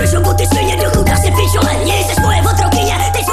Proč ty svině do chuda si pičole, měj jsi moje otrokyně, teď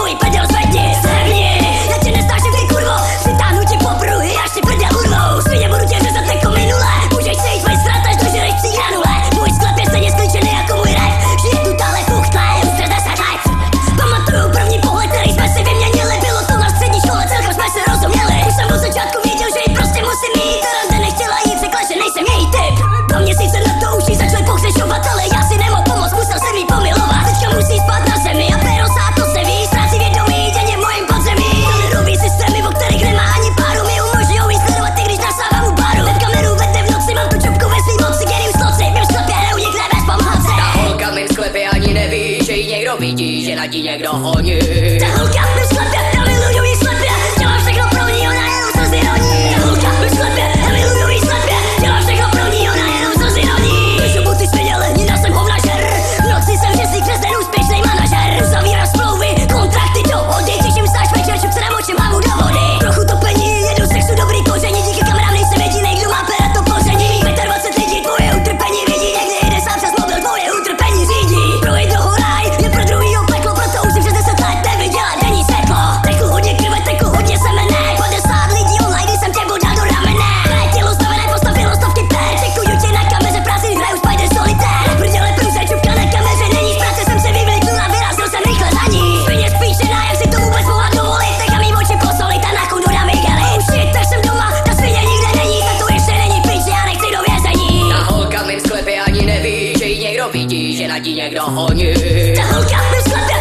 jenom vidí, že na ní někdo honí. Ta holka se vidí, že na ti někdo honí. Ta holka myslela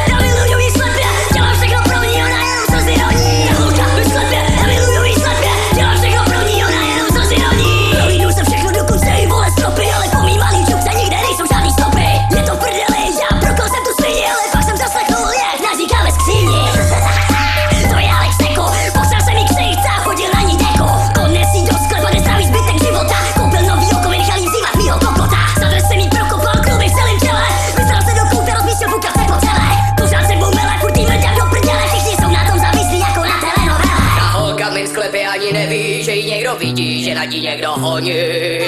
vidí, že na ti někdo honí.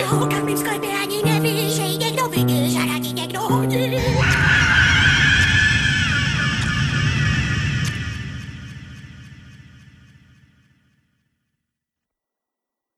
Na houkách v mým ani neví, že ji někdo vidí, že na ti někdo honí.